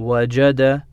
وجد